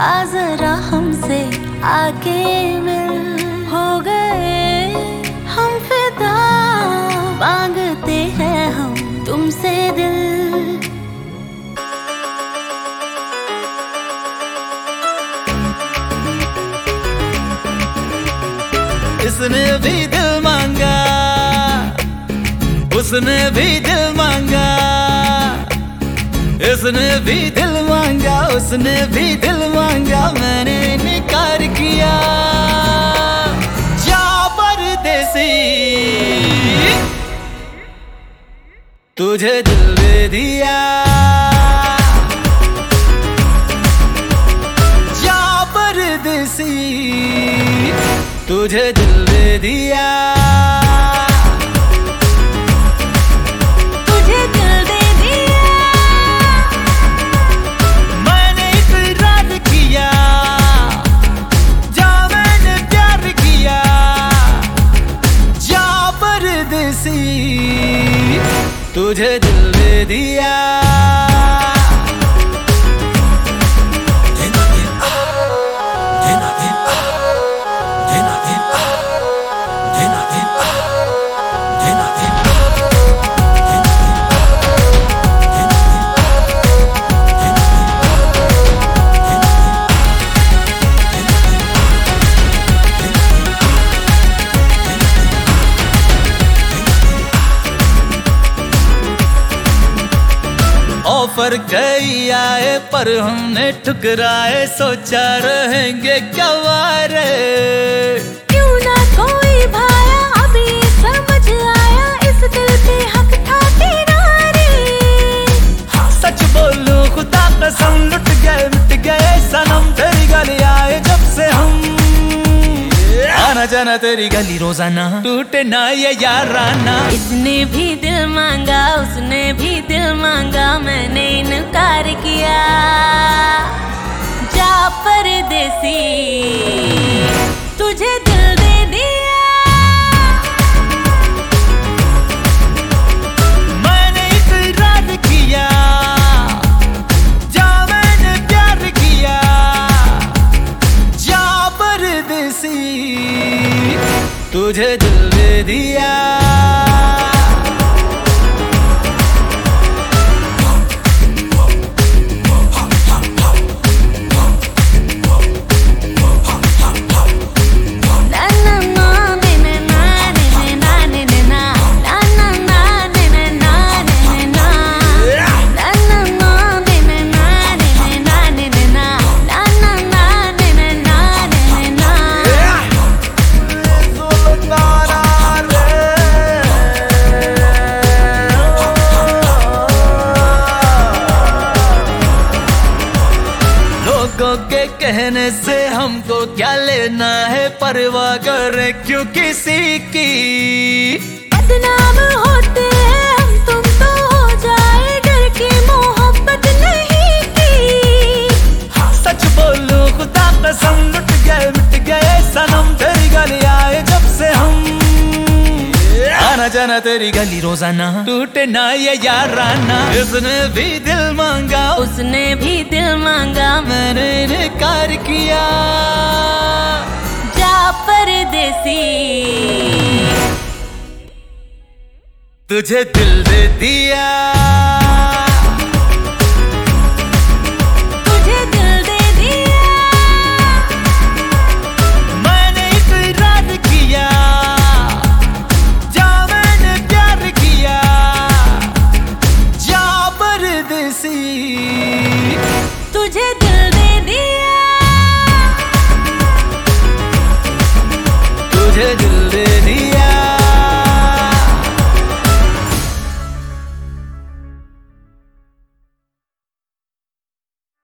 आजरा हमसे आगे मिल हो गए। हम फिदा मांगते हैं हम तुमसे दिल। इसने भी दिल मांगा, उसने भी दिल मांगा। उसने भी दिल मांगा, उसने भी दिल मांगा, मैंने इनकार किया। जा परदेसी, तुझे दिल दे दिया। जा परदेसी, तुझे दिल दे दिया। तुझे दिल दिया। ऑफ़र कई आए पर हमने ठुकराए सोचा रहेंगे क्या वारे जाना तेरी गली रोज़ाना। टूटे ना ये याराना। इसने भी दिल मांगा, उसने भी दिल मांगा, मैंने इनकार किया। जा परदेसी, तुझे परदेसी तुझे दिल दे दिया। कहने से हमको क्या लेना है परवाह करे क्यों किसी की? बदनाम होते हैं हम तुम तो हो जाए डर की मोहब्बत नहीं की। सच बोलूँ खुदा कसम लुट गए मिट गए सनम तेरी गली आए जब से हम। आना जाना तेरी गली रोज़ाना टूटे ना ये याराना। इसने भी दिल मांगा उसने भी दिल मांगा मैंने कर किया। जा परदेसी। तुझे दिल दे दिया। तुझे दिल दे मैंने किया। किया। जा तुझे baby